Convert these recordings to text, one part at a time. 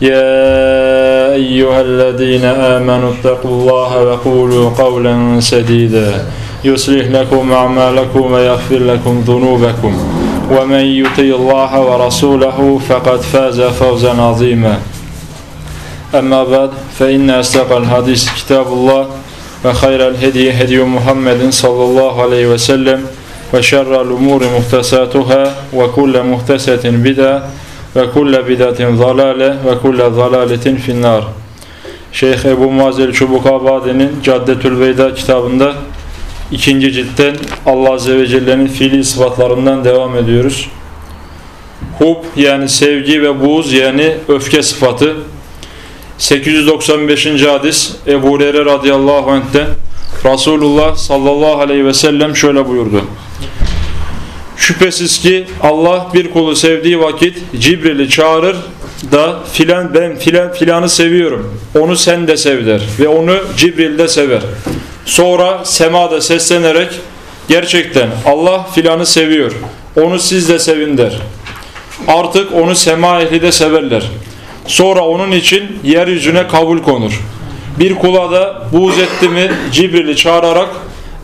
يا أيها الذين آمنوا اتقوا الله وقولوا قولا سديدا. يصلح لكم أعمالكم ويغفر لكم ذنوبكم. ومن يطيع الله ورسوله فقد فاز فوزا عظيما. أما بعد فإن أصدق الحديث كتاب الله وخير الهدي هدي محمد صلى الله عليه وسلم وشر الأمور محتساتها وكل محتسة بدعة ve kulle bidatin zalale ve kulle zalaletin finnar. Şeyh Ebu Muazzel Çubukabadi'nin Caddetül Veyda kitabında ikinci ciltten Allah Azze ve Celle'nin fiili sıfatlarından devam ediyoruz. Hub yani sevgi ve buğz yani öfke sıfatı. 895. hadis Ebu Hureyre radıyallahu anh'ten Resulullah sallallahu aleyhi ve sellem şöyle buyurdu. Şüphesiz ki Allah bir kulu sevdiği vakit Cibril'i çağırır da filan ben filan filanı seviyorum. Onu sen de sev der ve onu Cibril de sever. Sonra semada seslenerek gerçekten Allah filanı seviyor. Onu siz de sevin der. Artık onu sema ehli de severler. Sonra onun için yeryüzüne kabul konur. Bir kula da buğz etti mi Cibril'i çağırarak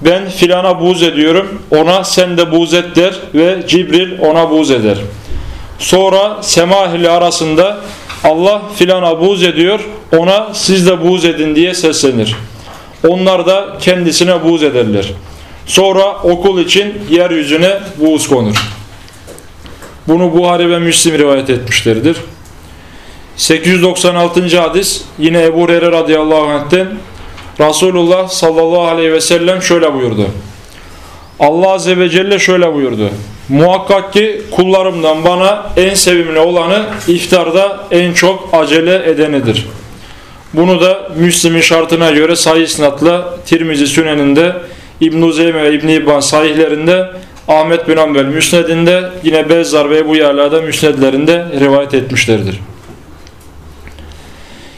ben filana buğz ediyorum ona sen de buğz et der ve Cibril ona buğz eder. Sonra sema ehli arasında Allah filana buğz ediyor ona siz de buğz edin diye seslenir. Onlar da kendisine buğz ederler. Sonra okul için yeryüzüne buğz konur. Bunu Buhari ve Müslim rivayet etmişlerdir. 896. hadis yine Ebu Hureyre radıyallahu anh'ten Resulullah sallallahu aleyhi ve sellem şöyle buyurdu. Allah azze ve celle şöyle buyurdu. Muhakkak ki kullarımdan bana en sevimli olanı iftarda en çok acele edenidir. Bunu da Müslim'in şartına göre sahih isnatla Tirmizi Sünen'inde İbn-i Zeyme ve İbn-i İbban sahihlerinde Ahmet bin Ambel Müsned'inde yine Bezzar ve Ebu Yala'da Müsned'lerinde rivayet etmişlerdir.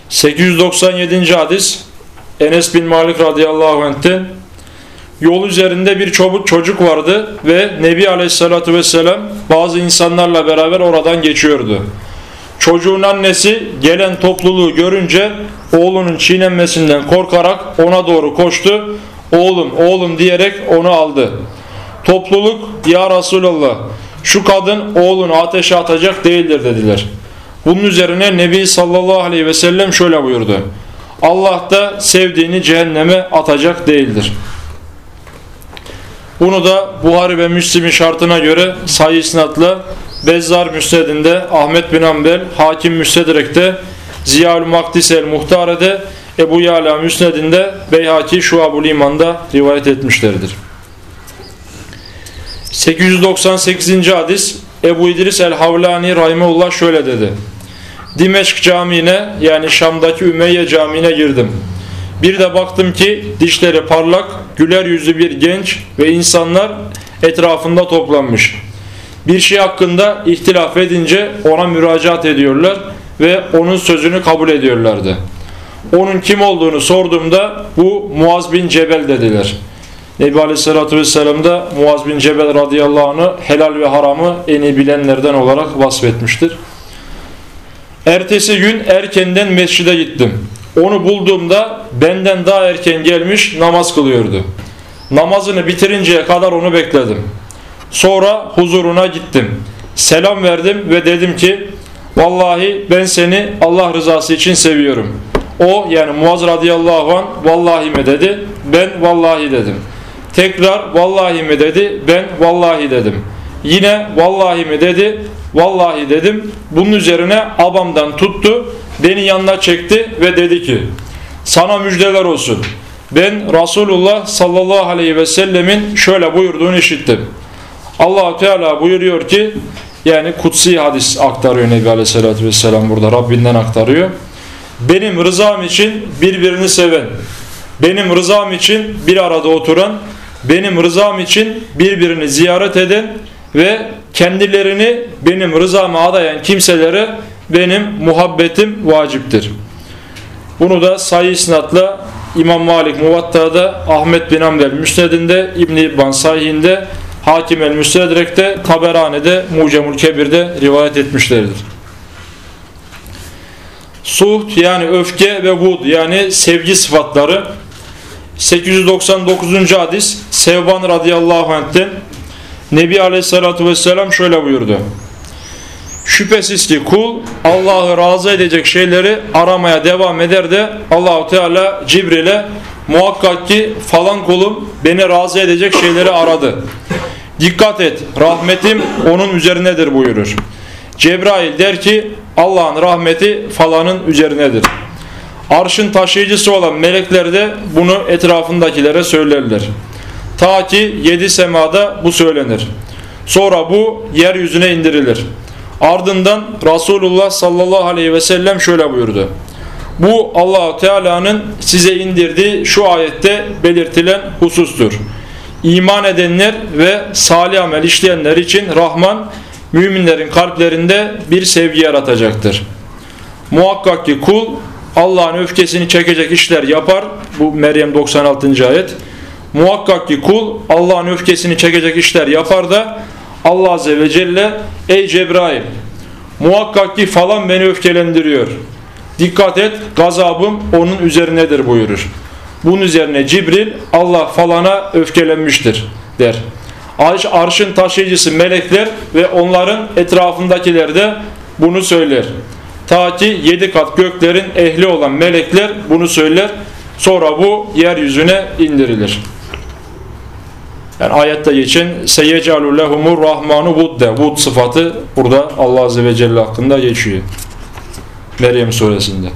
897. hadis Enes bin Malik radıyallahu anh'ten yol üzerinde bir çocuk çocuk vardı ve Nebi aleyhissalatu vesselam bazı insanlarla beraber oradan geçiyordu. Çocuğun annesi gelen topluluğu görünce oğlunun çiğnenmesinden korkarak ona doğru koştu. Oğlum oğlum diyerek onu aldı. Topluluk ya Resulallah şu kadın oğlunu ateşe atacak değildir dediler. Bunun üzerine Nebi sallallahu aleyhi ve sellem şöyle buyurdu. Allah da sevdiğini cehenneme atacak değildir. Bunu da Buhari ve Müslim'in şartına göre sayı isnatla Bezzar Müsned'inde, Ahmet bin Ambel, Hakim Müstedrek'te, Ziyal Makdis el Muhtare'de, Ebu Yala Müsned'inde, Beyhaki Şuab-ül İman'da rivayet etmişlerdir. 898. hadis Ebu İdris el-Havlani Rahimullah şöyle dedi. Dimeşk Camii'ne yani Şam'daki Ümeyye Camii'ne girdim. Bir de baktım ki dişleri parlak, güler yüzlü bir genç ve insanlar etrafında toplanmış. Bir şey hakkında ihtilaf edince ona müracaat ediyorlar ve onun sözünü kabul ediyorlardı. Onun kim olduğunu sorduğumda bu Muaz bin Cebel dediler. Nebi Aleyhisselatü Vesselam da Muaz bin Cebel radıyallahu anh'ı helal ve haramı en iyi bilenlerden olarak vasfetmiştir. Ertesi gün erkenden mescide gittim. Onu bulduğumda benden daha erken gelmiş namaz kılıyordu. Namazını bitirinceye kadar onu bekledim. Sonra huzuruna gittim. Selam verdim ve dedim ki Vallahi ben seni Allah rızası için seviyorum. O yani Muaz radıyallahu an vallahi mi dedi. Ben vallahi dedim. Tekrar vallahi mi dedi? Ben vallahi dedim. Yine vallahi mi dedi? Vallahi dedim. Bunun üzerine abamdan tuttu. Beni yanına çekti ve dedi ki sana müjdeler olsun. Ben Resulullah sallallahu aleyhi ve sellemin şöyle buyurduğunu işittim. allah Teala buyuruyor ki yani kutsi hadis aktarıyor Nebi Aleyhisselatü Vesselam burada Rabbinden aktarıyor. Benim rızam için birbirini seven, benim rızam için bir arada oturan, benim rızam için birbirini ziyaret eden ve kendilerini benim rızama adayan kimselere benim muhabbetim vaciptir. Bunu da sayı isnatla İmam Malik Muvatta'da, Ahmet bin Amber Müsned'inde, İbn-i İbban Sahih'inde, Hakim el-Müstedrek'te, Taberani'de, Mucemul Kebir'de rivayet etmişlerdir. Suht yani öfke ve vud yani sevgi sıfatları 899. hadis Sevban radıyallahu anh'ten Nebi aleyhissalatu vesselam şöyle buyurdu. Şüphesiz ki kul Allah'ı razı edecek şeyleri aramaya devam eder de Allahu Teala Cibril'e muhakkak ki falan kulum beni razı edecek şeyleri aradı. Dikkat et rahmetim onun üzerinedir buyurur. Cebrail der ki Allah'ın rahmeti falanın üzerinedir. Arşın taşıyıcısı olan melekler de bunu etrafındakilere söylerler. Ta ki yedi semada bu söylenir. Sonra bu yeryüzüne indirilir. Ardından Resulullah sallallahu aleyhi ve sellem şöyle buyurdu. Bu allah Teala'nın size indirdiği şu ayette belirtilen husustur. İman edenler ve salih amel işleyenler için Rahman müminlerin kalplerinde bir sevgi yaratacaktır. Muhakkak ki kul Allah'ın öfkesini çekecek işler yapar. Bu Meryem 96. ayet. Muhakkak ki kul Allah'ın öfkesini çekecek işler yapar da Allah Azze ve Celle ey Cebrail muhakkak ki falan beni öfkelendiriyor. Dikkat et gazabım onun üzerinedir buyurur. Bunun üzerine Cibril Allah falana öfkelenmiştir der. Arş, arşın taşıyıcısı melekler ve onların etrafındakiler de bunu söyler. Ta ki yedi kat göklerin ehli olan melekler bunu söyler. Sonra bu yeryüzüne indirilir. Yani ayette geçen seyyecalu lehumur rahmanu vudde. Vud sıfatı burada Allah Azze ve Celle hakkında geçiyor. Meryem suresinde.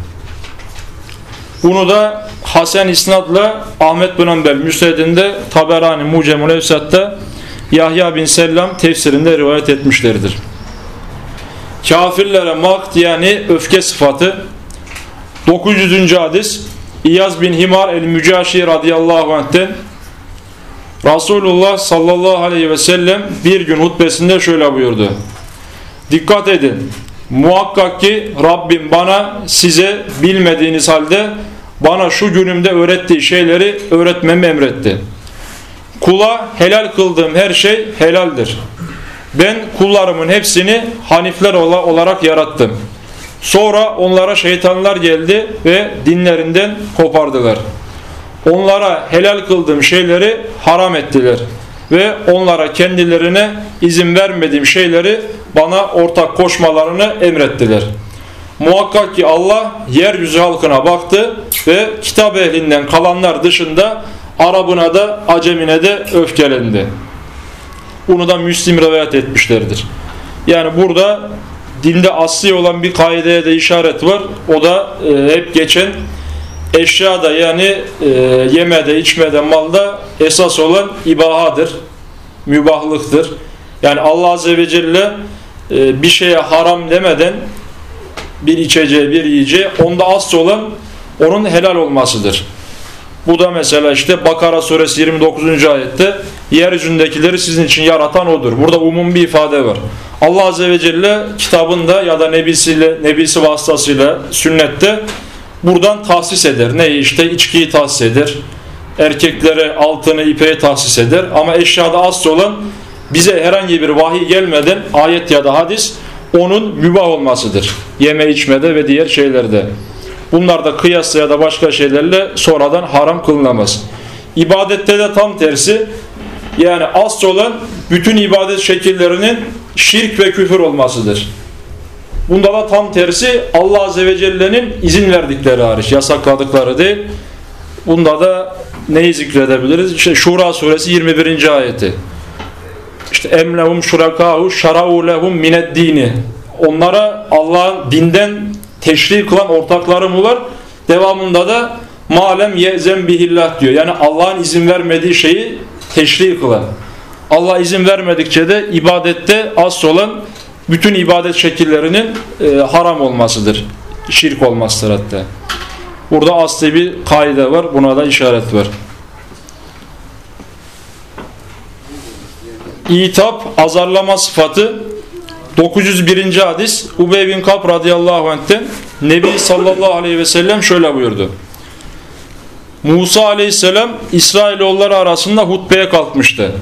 Bunu da Hasan İsnad'la Ahmet bin Ambel Müsned'inde Taberani Mucemul Evsat'ta Yahya bin Selam tefsirinde rivayet etmişlerdir. Kafirlere makt yani öfke sıfatı 900. hadis İyaz bin Himar el-Mücaşi radıyallahu anh'ten Resulullah sallallahu aleyhi ve sellem bir gün hutbesinde şöyle buyurdu. Dikkat edin. Muhakkak ki Rabbim bana size bilmediğiniz halde bana şu günümde öğrettiği şeyleri öğretmemi emretti. Kula helal kıldığım her şey helaldir. Ben kullarımın hepsini hanifler olarak yarattım. Sonra onlara şeytanlar geldi ve dinlerinden kopardılar. Onlara helal kıldığım şeyleri haram ettiler. Ve onlara kendilerine izin vermediğim şeyleri bana ortak koşmalarını emrettiler. Muhakkak ki Allah yeryüzü halkına baktı ve kitap ehlinden kalanlar dışında Arabına da Acemine de öfkelendi. Bunu da Müslim rivayet etmişlerdir. Yani burada dinde asli olan bir kaideye de işaret var. O da e, hep geçen eşyada yani e, yemede, içmede, malda esas olan ibahadır. Mübahlıktır. Yani Allah Azze ve Celle e, bir şeye haram demeden bir içeceği, bir yiyeceği onda asıl olan onun helal olmasıdır. Bu da mesela işte Bakara suresi 29. ayette yeryüzündekileri sizin için yaratan odur. Burada umum bir ifade var. Allah Azze ve Celle kitabında ya da nebisiyle, nebisi vasıtasıyla sünnette buradan tahsis eder. Ne işte içkiyi tahsis eder. Erkeklere altını ipeği tahsis eder. Ama eşyada asıl olan bize herhangi bir vahiy gelmeden ayet ya da hadis onun mübah olmasıdır. Yeme içmede ve diğer şeylerde. Bunlar da kıyasla ya da başka şeylerle sonradan haram kılınamaz. İbadette de tam tersi yani asıl olan bütün ibadet şekillerinin şirk ve küfür olmasıdır. Bunda da tam tersi Allah Azze ve Celle'nin izin verdikleri hariç, yasakladıkları değil. Bunda da neyi zikredebiliriz? İşte Şura suresi 21. ayeti. İşte emlehum şurakahu şarau lehum mined dini. Onlara Allah'ın dinden teşri kılan ortakları mı var? Devamında da malem yezen bihillah diyor. Yani Allah'ın izin vermediği şeyi teşri kılan. Allah izin vermedikçe de ibadette asıl olan bütün ibadet şekillerinin e, haram olmasıdır. Şirk olmasıdır hatta. Burada asli bir kaide var. Buna da işaret var. İtap, azarlama sıfatı 901. hadis Ubey bin Kap radıyallahu anh'ten Nebi sallallahu aleyhi ve sellem şöyle buyurdu. Musa aleyhisselam İsrailoğulları arasında hutbeye kalkmıştı.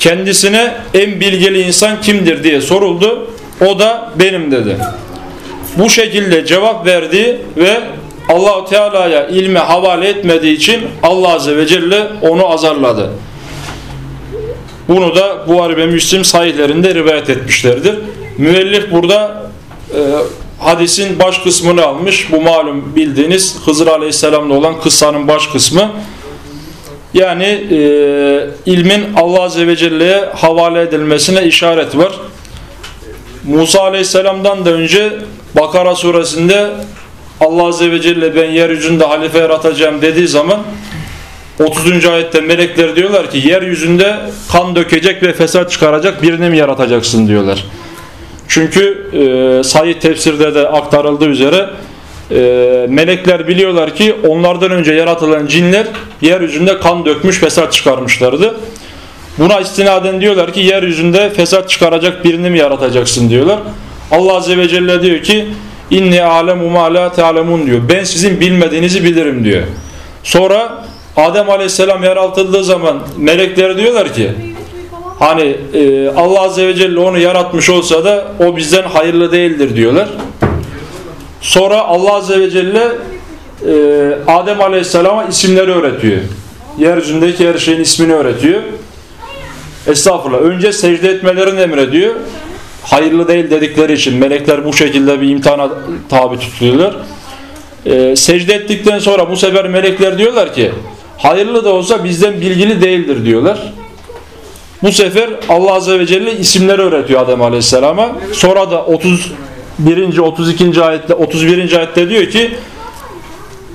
Kendisine en bilgili insan kimdir diye soruldu. O da benim dedi. Bu şekilde cevap verdi ve Allahu Teala'ya ilmi havale etmediği için Allah Azze ve Celle onu azarladı. Bunu da Buhari ve Müslim sahihlerinde rivayet etmişlerdir. Müellif burada e, hadisin baş kısmını almış. Bu malum bildiğiniz Hızır Aleyhisselam'da olan kıssanın baş kısmı. Yani e, ilmin Allah Azze ve Celle'ye havale edilmesine işaret var. Musa Aleyhisselam'dan da önce Bakara suresinde Allah Azze ve Celle ben yeryüzünde halife yaratacağım dediği zaman 30. ayette melekler diyorlar ki yeryüzünde kan dökecek ve fesat çıkaracak birini mi yaratacaksın diyorlar. Çünkü e, sayı tefsirde de aktarıldığı üzere e, melekler biliyorlar ki onlardan önce yaratılan cinler yeryüzünde kan dökmüş fesat çıkarmışlardı. Buna istinaden diyorlar ki yeryüzünde fesat çıkaracak birini mi yaratacaksın diyorlar. Allah Azze ve Celle diyor ki inni alemu ma la te'alemun diyor. Ben sizin bilmediğinizi bilirim diyor. Sonra Adem Aleyhisselam yaratıldığı zaman melekler diyorlar ki hani e, Allah Azze ve Celle onu yaratmış olsa da o bizden hayırlı değildir diyorlar. Sonra Allah Azze ve Celle e, Adem Aleyhisselam'a isimleri öğretiyor. Yeryüzündeki her şeyin ismini öğretiyor. Estağfurullah. Önce secde etmelerini emrediyor. Hayırlı değil dedikleri için melekler bu şekilde bir imtihana tabi tutuluyorlar. E, secde ettikten sonra bu sefer melekler diyorlar ki hayırlı da olsa bizden bilgili değildir diyorlar. Bu sefer Allah Azze ve Celle isimleri öğretiyor Adem Aleyhisselam'a. Sonra da 31. 32. ayette 31. ayette diyor ki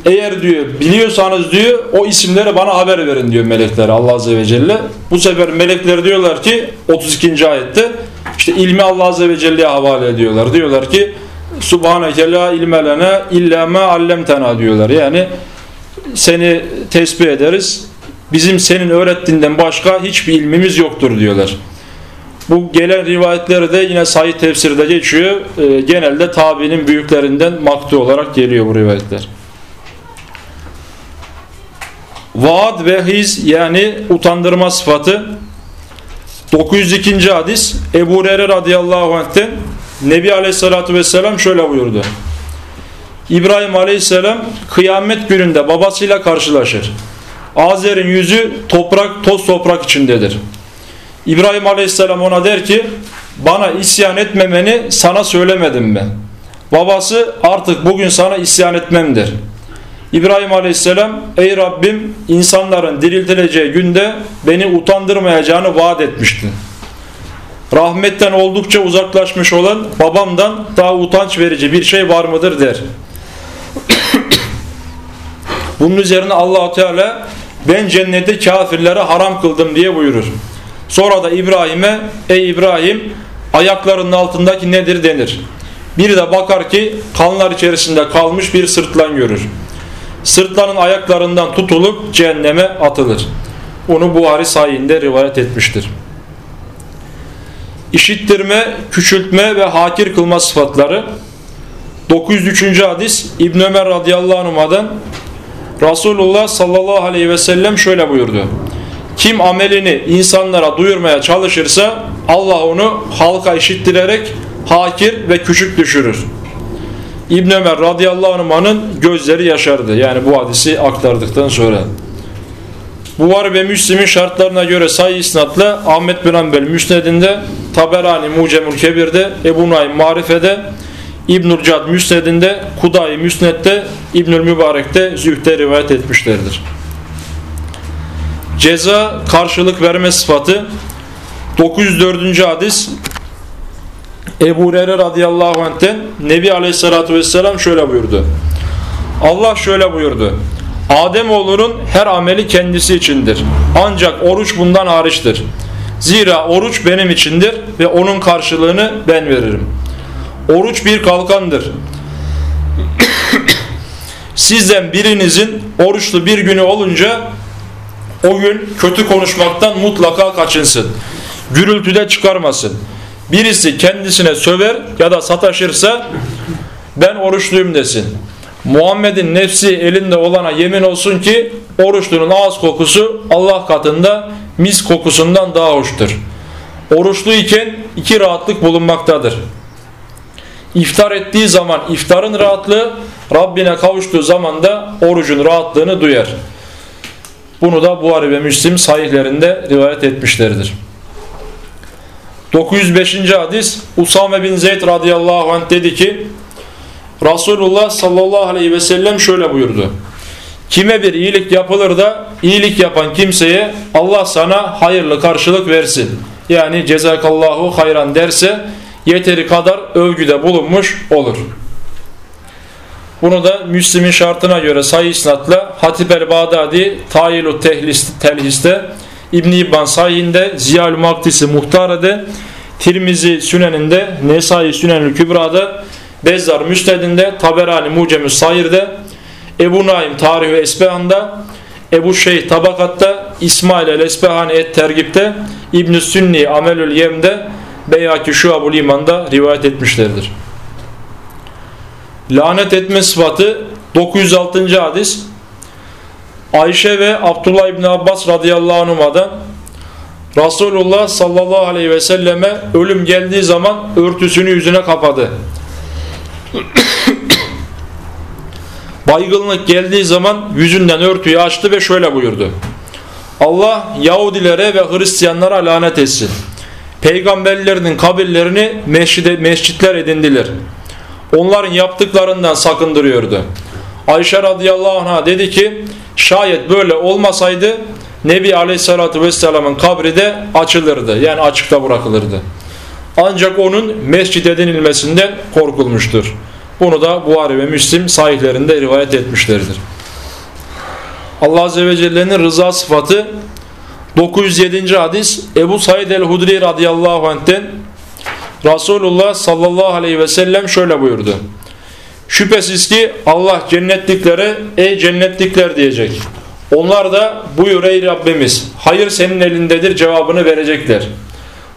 eğer diyor biliyorsanız diyor o isimleri bana haber verin diyor melekler Allah Azze ve Celle. Bu sefer melekler diyorlar ki 32. ayette işte ilmi Allah Azze ve Celle'ye havale ediyorlar. Diyorlar ki Subhaneke la ilme lena illa ma allemtena diyorlar. Yani seni tesbih ederiz. Bizim senin öğrettiğinden başka hiçbir ilmimiz yoktur diyorlar. Bu gelen rivayetleri de yine sahih tefsirde geçiyor. E, genelde tabiinin büyüklerinden maktu olarak geliyor bu rivayetler. Vaad ve hiz yani utandırma sıfatı 902. hadis Ebu Hureyre radıyallahu anh'ten Nebi aleyhissalatü vesselam şöyle buyurdu. İbrahim aleyhisselam kıyamet gününde babasıyla karşılaşır. Azer'in yüzü toprak, toz toprak içindedir. İbrahim aleyhisselam ona der ki bana isyan etmemeni sana söylemedim mi? Babası artık bugün sana isyan etmemdir. İbrahim aleyhisselam ey Rabbim insanların diriltileceği günde beni utandırmayacağını vaat etmişti. Rahmetten oldukça uzaklaşmış olan babamdan daha utanç verici bir şey var mıdır der. Bunun üzerine allah Teala ben cenneti kafirlere haram kıldım diye buyurur. Sonra da İbrahim'e ey İbrahim ayaklarının altındaki nedir denir. Bir de bakar ki kanlar içerisinde kalmış bir sırtlan görür. Sırtlanın ayaklarından tutulup cehenneme atılır. Onu Buhari sayinde rivayet etmiştir. İşittirme, küçültme ve hakir kılma sıfatları 903. hadis İbn Ömer radıyallahu anh'dan Resulullah sallallahu aleyhi ve sellem şöyle buyurdu. Kim amelini insanlara duyurmaya çalışırsa Allah onu halka işittirerek hakir ve küçük düşürür. İbn Ömer radıyallahu anh'ın gözleri yaşardı. Yani bu hadisi aktardıktan sonra. Buhari ve Müslim'in şartlarına göre sayı isnatla Ahmet bin Hanbel Müsned'inde, Taberani Mucemül Kebir'de, Ebu Naim Marife'de, İbnül Cad Müsned'inde, Kudayi Müsned'de, İbnül Mübarek'te Zühd'de rivayet etmişlerdir. ceza karşılık verme sıfatı 904. hadis Ebu Hureyre radıyallahu anh'ten Nebi aleyhissalatü vesselam şöyle buyurdu. Allah şöyle buyurdu. Ademoğlunun her ameli kendisi içindir. Ancak oruç bundan hariçtir. Zira oruç benim içindir ve onun karşılığını ben veririm. Oruç bir kalkandır. Sizden birinizin oruçlu bir günü olunca o gün kötü konuşmaktan mutlaka kaçınsın. Gürültüde çıkarmasın. Birisi kendisine söver ya da sataşırsa ben oruçluyum desin. Muhammed'in nefsi elinde olana yemin olsun ki oruçlunun ağız kokusu Allah katında mis kokusundan daha hoştur. Oruçlu iken iki rahatlık bulunmaktadır. İftar ettiği zaman iftarın rahatlığı, Rabbine kavuştuğu zaman da orucun rahatlığını duyar. Bunu da Buhari ve Müslim sahihlerinde rivayet etmişlerdir. 905. hadis Usame bin Zeyd radıyallahu anh dedi ki Resulullah sallallahu aleyhi ve sellem şöyle buyurdu. Kime bir iyilik yapılır da iyilik yapan kimseye Allah sana hayırlı karşılık versin. Yani cezakallahu hayran derse yeteri kadar övgüde bulunmuş olur. Bunu da Müslim'in şartına göre sayı isnatla Hatip el-Bağdadi Tayilu Telhis'te İbn-i İbban Sayhinde Ziyal-ı Maktisi Muhtare'de Tirmizi Sünen'inde Nesai Sünenül Kübra'da Bezzar Müsned'inde Taberani Mucemü Sayir'de Ebu Naim Tarih-i Esbehan'da Ebu Şeyh Tabakat'ta İsmail el-Esbehani Et-Tergip'te İbn-i Sünni Amelül Yem'de Beyaki Şuabul İman'da rivayet etmişlerdir. Lanet etme sıfatı 906. hadis Ayşe ve Abdullah İbni Abbas radıyallahu anhuma'dan Resulullah sallallahu aleyhi ve selleme ölüm geldiği zaman örtüsünü yüzüne kapadı. Baygınlık geldiği zaman yüzünden örtüyü açtı ve şöyle buyurdu. Allah Yahudilere ve Hristiyanlara lanet etsin. Peygamberlerinin kabirlerini mescide, mescitler edindiler. Onların yaptıklarından sakındırıyordu. Ayşe radıyallahu anh'a dedi ki şayet böyle olmasaydı Nebi aleyhissalatü vesselamın kabri de açılırdı. Yani açıkta bırakılırdı. Ancak onun mescid edinilmesinden korkulmuştur. Bunu da Buhari ve Müslim sahihlerinde rivayet etmişlerdir. Allah Azze ve Celle'nin rıza sıfatı 907. hadis Ebu Said el-Hudri radıyallahu anh'ten Resulullah sallallahu aleyhi ve sellem şöyle buyurdu. Şüphesiz ki Allah cennetliklere ey cennetlikler diyecek. Onlar da buyur ey Rabbimiz hayır senin elindedir cevabını verecekler.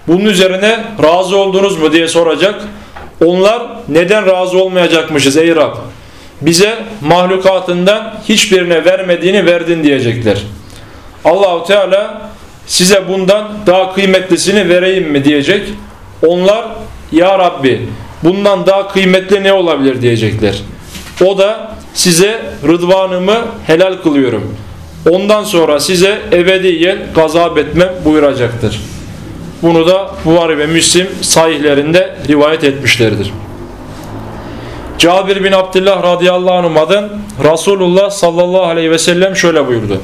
Bunun üzerine razı oldunuz mu diye soracak. Onlar neden razı olmayacakmışız ey Rab? Bize mahlukatından hiçbirine vermediğini verdin diyecekler. Allahu Teala size bundan daha kıymetlisini vereyim mi diyecek. Onlar ya Rabbi bundan daha kıymetli ne olabilir diyecekler. O da size rıdvanımı helal kılıyorum. Ondan sonra size ebediyen gazap etmem buyuracaktır. Bunu da Buhari ve Müslim sahihlerinde rivayet etmişlerdir. Cabir bin Abdullah radıyallahu anh'dan Resulullah sallallahu aleyhi ve sellem şöyle buyurdu.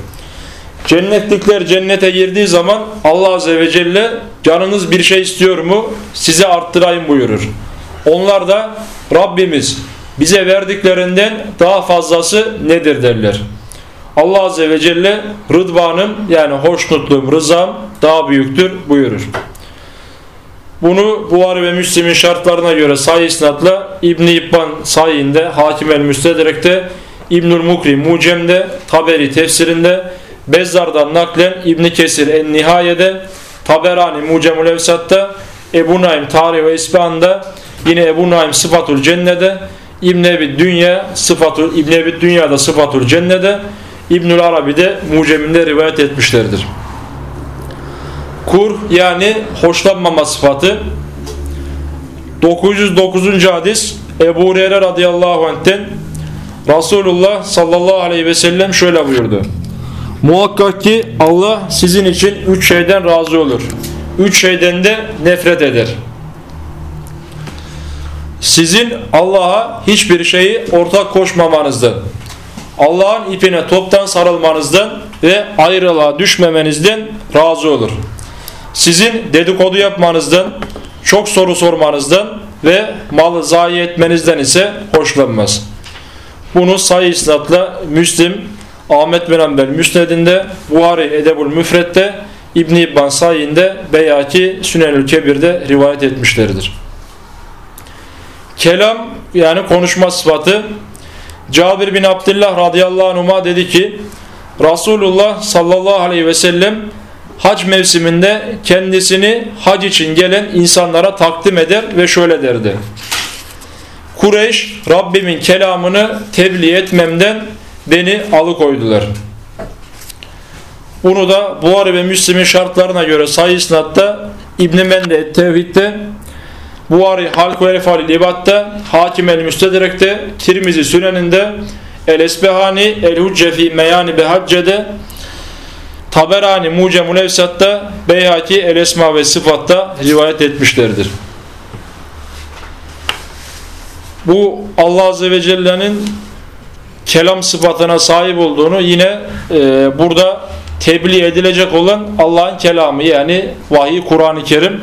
Cennetlikler cennete girdiği zaman Allah azze ve celle canınız bir şey istiyor mu size arttırayım buyurur. Onlar da Rabbimiz bize verdiklerinden daha fazlası nedir derler. Allah azze ve celle rıdvanım yani hoşnutluğum rızam daha büyüktür buyurur. Bunu Buhari ve Müslim'in şartlarına göre sayı isnatla İbn-i İbban sayinde, Hakim el-Müstedrek'te, İbnül Mukri Mucem'de, Taberi tefsirinde, Bezzar'dan naklen İbn Kesir en-Nihaye'de, Taberani Mucemül Evsat'ta, Ebu Naim Tarih ve İspahan'da, yine Ebu Naim Sıfatul Cenne'de, İbn Ebi Dünya Sıfatul İbn Ebi Dünya'da Sıfatul Cenne'de, İbnül Arabi'de Mucem'inde rivayet etmişlerdir. Kur yani hoşlanmama sıfatı 909. hadis Ebu Hureyre radıyallahu anh'ten Resulullah sallallahu aleyhi ve sellem şöyle buyurdu. Muhakkak ki Allah sizin için üç şeyden razı olur. Üç şeyden de nefret eder. Sizin Allah'a hiçbir şeyi ortak koşmamanızdı. Allah'ın ipine toptan sarılmanızdan ve ayrılığa düşmemenizden razı olur. Sizin dedikodu yapmanızdan, çok soru sormanızdan ve malı zayi etmenizden ise hoşlanmaz. Bunu sayı isnatla Müslim, Ahmet bin Ambel Müsned'inde, Buhari Edebul Müfret'te, İbn İbban Sayin'de, Beyaki Sünenül Kebir'de rivayet etmişlerdir. Kelam yani konuşma sıfatı Cabir bin Abdullah radıyallahu anhuma dedi ki Resulullah sallallahu aleyhi ve sellem hac mevsiminde kendisini hac için gelen insanlara takdim eder ve şöyle derdi. Kureyş Rabbimin kelamını tebliğ etmemden beni alıkoydular. Bunu da Buhari ve Müslim'in şartlarına göre sayı İbn-i Mende Tevhid'de Buhari Halk ve Efali Libat'ta Hakim el Müstedrek'te Tirmizi Sünen'inde El Esbehani El Hucce Meyani Behacce'de Taberani Mucemul Evsat'ta Beyhaki El Esma ve Sıfat'ta rivayet etmişlerdir. Bu Allah Azze ve Celle'nin kelam sıfatına sahip olduğunu yine e, burada tebliğ edilecek olan Allah'ın kelamı yani vahiy Kur'an-ı Kerim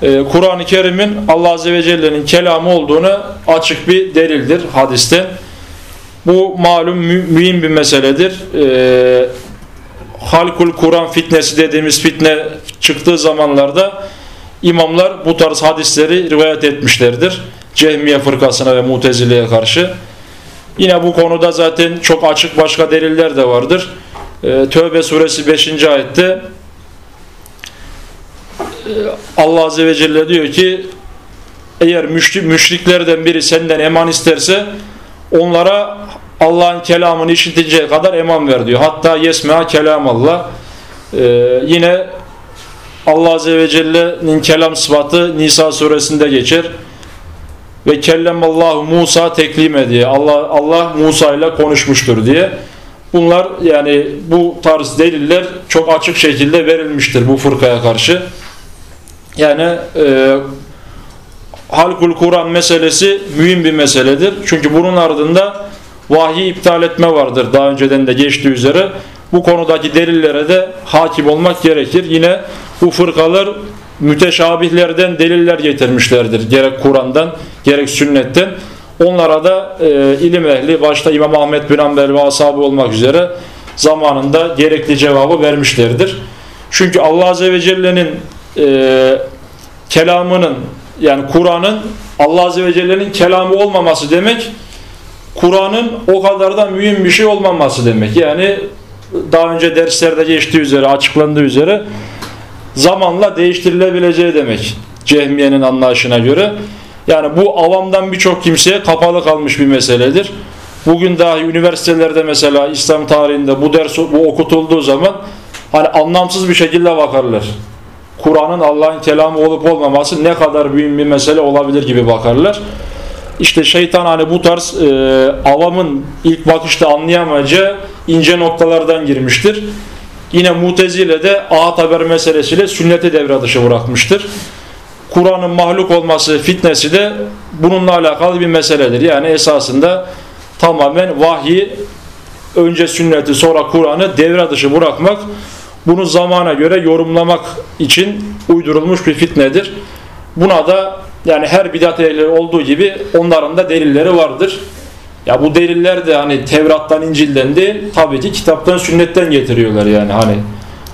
Kur'an-ı Kerim'in Allah Azze ve Celle'nin kelamı olduğunu açık bir delildir hadiste. Bu malum mü mühim bir meseledir. E, Halkul Kur'an fitnesi dediğimiz fitne çıktığı zamanlarda imamlar bu tarz hadisleri rivayet etmişlerdir. Cehmiye fırkasına ve Mutezile'ye karşı. Yine bu konuda zaten çok açık başka deliller de vardır. Ee, Tövbe suresi 5. ayette Allah Azze ve Celle diyor ki eğer müşrik, müşriklerden biri senden eman isterse onlara Allah'ın kelamını işitinceye kadar eman ver diyor. Hatta yesmea kelam Allah. Ee, yine Allah Azze ve Celle'nin kelam sıfatı Nisa suresinde geçer. Ve kellemallahu Musa teklime diye. Allah, Allah Musa ile konuşmuştur diye. Bunlar yani bu tarz deliller çok açık şekilde verilmiştir bu fırkaya karşı. Yani e, halkul Kur'an meselesi mühim bir meseledir. Çünkü bunun ardında vahiy iptal etme vardır. Daha önceden de geçtiği üzere. Bu konudaki delillere de hakim olmak gerekir. Yine bu fırkalar müteşabihlerden deliller getirmişlerdir. Gerek Kur'an'dan gerek sünnetten. Onlara da e, ilim ehli başta İmam Ahmet bin Ambel ve ashabı olmak üzere zamanında gerekli cevabı vermişlerdir. Çünkü Allah Azze ve Celle'nin e, kelamının yani Kur'an'ın Allah Azze ve Celle'nin kelamı olmaması demek Kur'an'ın o kadar da mühim bir şey olmaması demek. Yani daha önce derslerde geçtiği üzere açıklandığı üzere zamanla değiştirilebileceği demek. Cehmiye'nin anlayışına göre. Yani bu avamdan birçok kimseye kapalı kalmış bir meseledir. Bugün dahi üniversitelerde mesela İslam tarihinde bu ders bu okutulduğu zaman hani anlamsız bir şekilde bakarlar. Kur'an'ın Allah'ın kelamı olup olmaması ne kadar büyük bir mesele olabilir gibi bakarlar. İşte şeytan hani bu tarz e, avamın ilk bakışta anlayamayacağı ince noktalardan girmiştir. Yine Mutezile de ahad haber meselesiyle sünneti devre dışı bırakmıştır. Kur'an'ın mahluk olması fitnesi de bununla alakalı bir meseledir. Yani esasında tamamen vahyi önce sünneti sonra Kur'an'ı devre dışı bırakmak bunu zamana göre yorumlamak için uydurulmuş bir fitnedir. Buna da yani her bidat ehli olduğu gibi onların da delilleri vardır. Ya bu deliller de hani Tevrat'tan, İncil'den değil, tabii ki kitaptan, sünnetten getiriyorlar yani hani.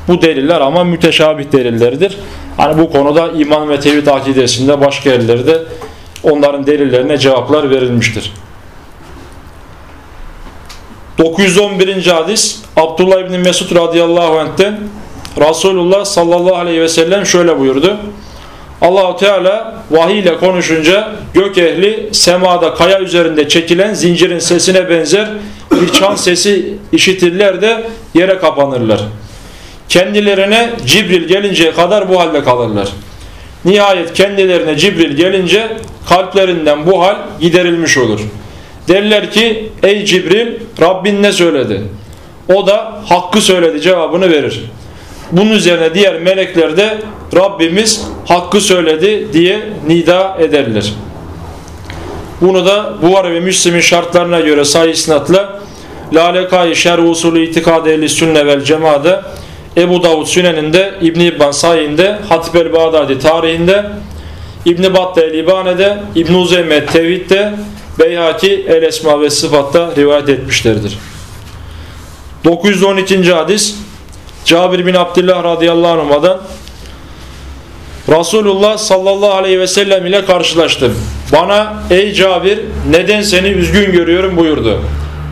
Bu deliller ama müteşabih delillerdir. Hani bu konuda iman ve tevhid akidesinde başka yerlerde onların delillerine cevaplar verilmiştir. 911. hadis Abdullah İbni Mesud radıyallahu anh'ten Resulullah sallallahu aleyhi ve sellem şöyle buyurdu. Allahu Teala vahiy ile konuşunca gök ehli semada kaya üzerinde çekilen zincirin sesine benzer bir çan sesi işitirler de yere kapanırlar. Kendilerine Cibril gelinceye kadar bu halde kalırlar. Nihayet kendilerine Cibril gelince kalplerinden bu hal giderilmiş olur. Derler ki ey Cibril Rabbin ne söyledi? O da hakkı söyledi cevabını verir. Bunun üzerine diğer melekler de Rabbimiz hakkı söyledi diye nida ederler. Bunu da Buhara ve Müslim'in şartlarına göre sayı isnatla Lalekai Şer Usulü İtikad Ehli Sünne vel Cemaat'de Ebu Davud Sünen'inde İbn-i İbban Sayin'de Hatip el Bağdadi tarihinde İbn-i Battı el İbane'de İbn-i Uzeyme Tevhid'de Beyhaki el Esma ve Sıfat'ta rivayet etmişlerdir. 912. hadis Cabir bin Abdullah radıyallahu anh'dan Resulullah sallallahu aleyhi ve sellem ile karşılaştım. Bana ey Cabir neden seni üzgün görüyorum buyurdu.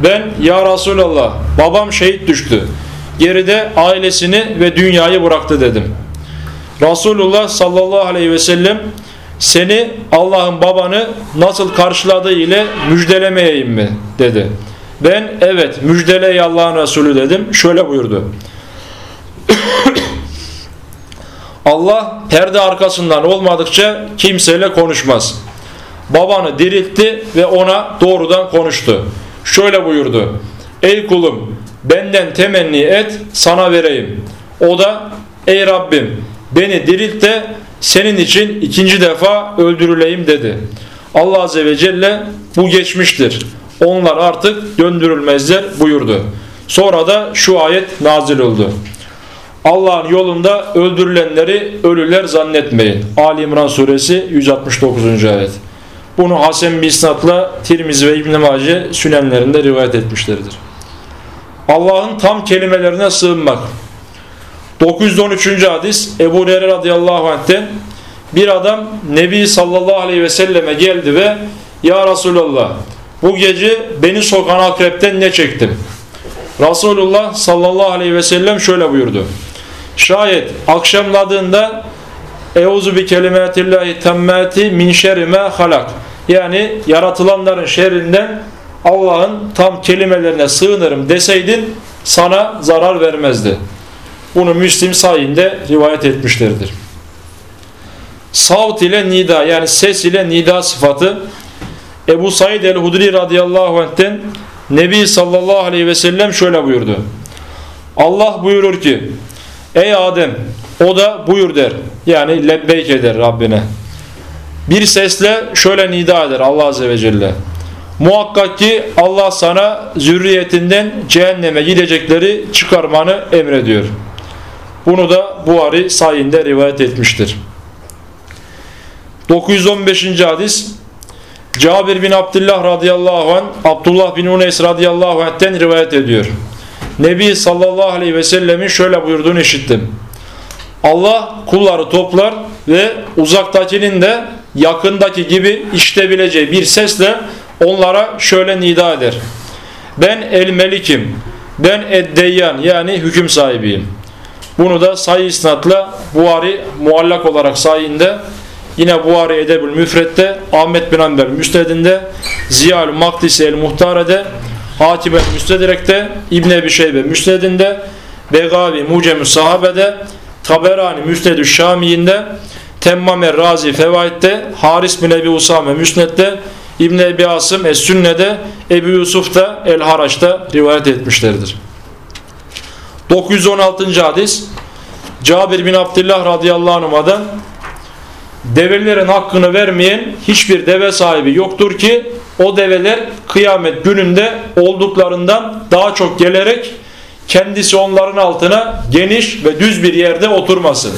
Ben ya Resulallah babam şehit düştü. Geride ailesini ve dünyayı bıraktı dedim. Resulullah sallallahu aleyhi ve sellem seni Allah'ın babanı nasıl karşıladığı ile müjdelemeyeyim mi dedi. Ben evet müjdele ey Allah'ın Resulü dedim. Şöyle buyurdu. Allah perde arkasından olmadıkça kimseyle konuşmaz. Babanı diriltti ve ona doğrudan konuştu. Şöyle buyurdu. Ey kulum benden temenni et sana vereyim. O da ey Rabbim beni dirilt de senin için ikinci defa öldürüleyim dedi. Allah Azze ve Celle bu geçmiştir. Onlar artık döndürülmezler buyurdu. Sonra da şu ayet nazil oldu. Allah'ın yolunda öldürülenleri ölüler zannetmeyin. Ali İmran suresi 169. ayet. Bunu Hasan Bisnat'la Tirmizi ve İbn-i Mace sünenlerinde rivayet etmişlerdir. Allah'ın tam kelimelerine sığınmak. 913. hadis Ebu Hureyre radıyallahu anh'ten bir adam Nebi sallallahu aleyhi ve selleme geldi ve Ya Resulallah bu gece beni sokan akrepten ne çektim? Resulullah sallallahu aleyhi ve sellem şöyle buyurdu. Şayet akşamladığında Euzu bi kelimatillahi temmati min şerri ma halak. Yani yaratılanların şerrinden Allah'ın tam kelimelerine sığınırım deseydin sana zarar vermezdi. Bunu Müslim sayinde rivayet etmişlerdir. Savt ile nida yani ses ile nida sıfatı Ebu Said el-Hudri radıyallahu anh'ten Nebi sallallahu aleyhi ve sellem şöyle buyurdu. Allah buyurur ki Ey Adem o da buyur der. Yani lebbeyk eder Rabbine. Bir sesle şöyle nida eder Allah Azze ve Celle. Muhakkak ki Allah sana zürriyetinden cehenneme gidecekleri çıkarmanı emrediyor. Bunu da Buhari sayinde rivayet etmiştir. 915. hadis Cabir bin Abdullah radıyallahu anh Abdullah bin Uneys radıyallahu anh'ten rivayet ediyor. Nebi sallallahu aleyhi ve sellemin şöyle buyurduğunu işittim. Allah kulları toplar ve uzaktakinin de yakındaki gibi işitebileceği bir sesle onlara şöyle nida eder. Ben el melikim, ben eddeyyan yani hüküm sahibiyim. Bunu da sayı isnatla Buhari muallak olarak sayinde yine Buhari Edebül Müfret'te Ahmet bin Amber Müstedinde Ziyal Makdisi el Muhtare'de Hakim el Müstedrek'te İbn Ebi Şeybe Müstedinde Begavi Mucemü Sahabe'de Taberani Müsnedü Şami'inde Temmamer Razi Fevaid'de Haris bin Ebi Usame Müsned'de İbn Ebi Asım Es-Sünne'de Ebu Yusuf da El Haraç'ta rivayet etmişlerdir. 916. hadis Cabir bin Abdullah radıyallahu anh'dan develerin hakkını vermeyen hiçbir deve sahibi yoktur ki o develer kıyamet gününde olduklarından daha çok gelerek kendisi onların altına geniş ve düz bir yerde oturmasın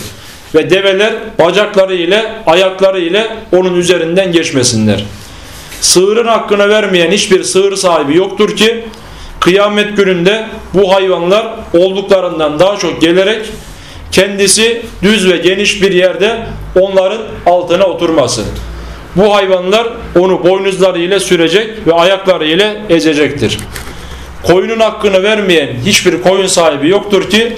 ve develer bacakları ile ayakları ile onun üzerinden geçmesinler. Sığırın hakkını vermeyen hiçbir sığır sahibi yoktur ki kıyamet gününde bu hayvanlar olduklarından daha çok gelerek kendisi düz ve geniş bir yerde onların altına oturmasın. Bu hayvanlar onu boynuzları ile sürecek ve ayakları ile ezecektir. Koyunun hakkını vermeyen hiçbir koyun sahibi yoktur ki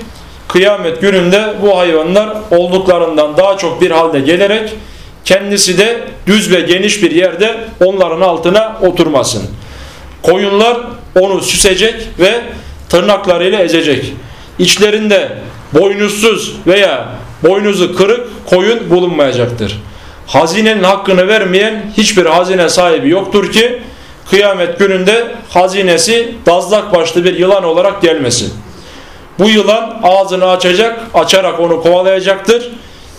kıyamet gününde bu hayvanlar olduklarından daha çok bir halde gelerek kendisi de düz ve geniş bir yerde onların altına oturmasın. Koyunlar onu süsecek ve tırnaklarıyla ezecek. İçlerinde boynuzsuz veya boynuzu kırık koyun bulunmayacaktır. Hazinenin hakkını vermeyen hiçbir hazine sahibi yoktur ki kıyamet gününde hazinesi dazlak başlı bir yılan olarak gelmesin. Bu yılan ağzını açacak, açarak onu kovalayacaktır.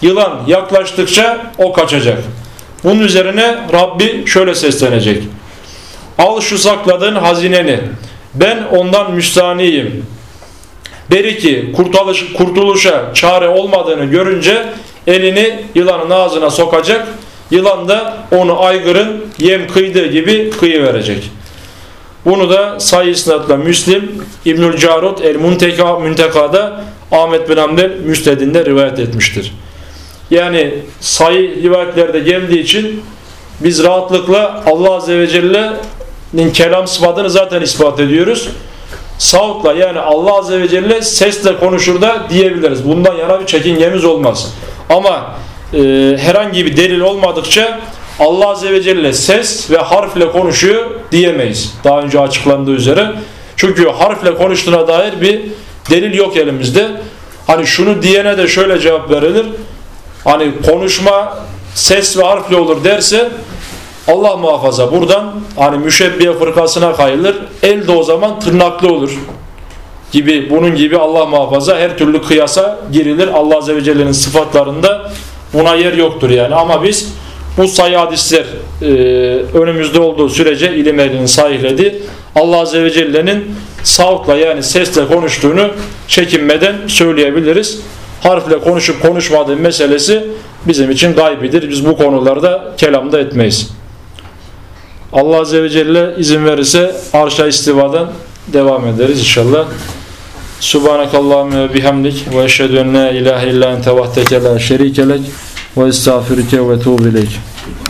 Yılan yaklaştıkça o kaçacak. Bunun üzerine Rabbi şöyle seslenecek. Al şu sakladığın hazineni. ben ondan müstaniyim. Beri ki kurtuluş, kurtuluşa çare olmadığını görünce elini yılanın ağzına sokacak. Yılan da onu aygırın yem kıydığı gibi kıyı verecek. Bunu da sayı isnatla Müslim İbnül Carut El Munteka Münteka'da Ahmet bin Hamdel Müsned'inde rivayet etmiştir. Yani sayı rivayetlerde geldiği için biz rahatlıkla Allah Azze ve Celle'nin kelam sıfatını zaten ispat ediyoruz. Savutla yani Allah Azze ve Celle sesle konuşur da diyebiliriz. Bundan yana bir çekingemiz olmaz. Ama e, herhangi bir delil olmadıkça Allah Azze ve Celle ses ve harfle konuşuyor diyemeyiz. Daha önce açıklandığı üzere. Çünkü harfle konuştuğuna dair bir delil yok elimizde. Hani şunu diyene de şöyle cevap verilir. Hani konuşma ses ve harfle olur derse Allah muhafaza buradan hani müşebbiye fırkasına kayılır. El de o zaman tırnaklı olur gibi bunun gibi Allah muhafaza her türlü kıyasa girilir. Allah Azze ve Celle'nin sıfatlarında buna yer yoktur yani. Ama biz bu sayı hadisler e, önümüzde olduğu sürece ilim ehlinin sahihledi. Allah Azze ve Celle'nin savutla yani sesle konuştuğunu çekinmeden söyleyebiliriz. Harfle konuşup konuşmadığı meselesi bizim için gaybidir. Biz bu konularda kelamda etmeyiz. Allah Azze ve Celle izin verirse arşa istivadan devam ederiz inşallah. Subhanakallahümme ve bihamdik ve eşhedü en la ilahe illa ente vahdeke la şerike lek ve estağfirüke ve tuğbileyk.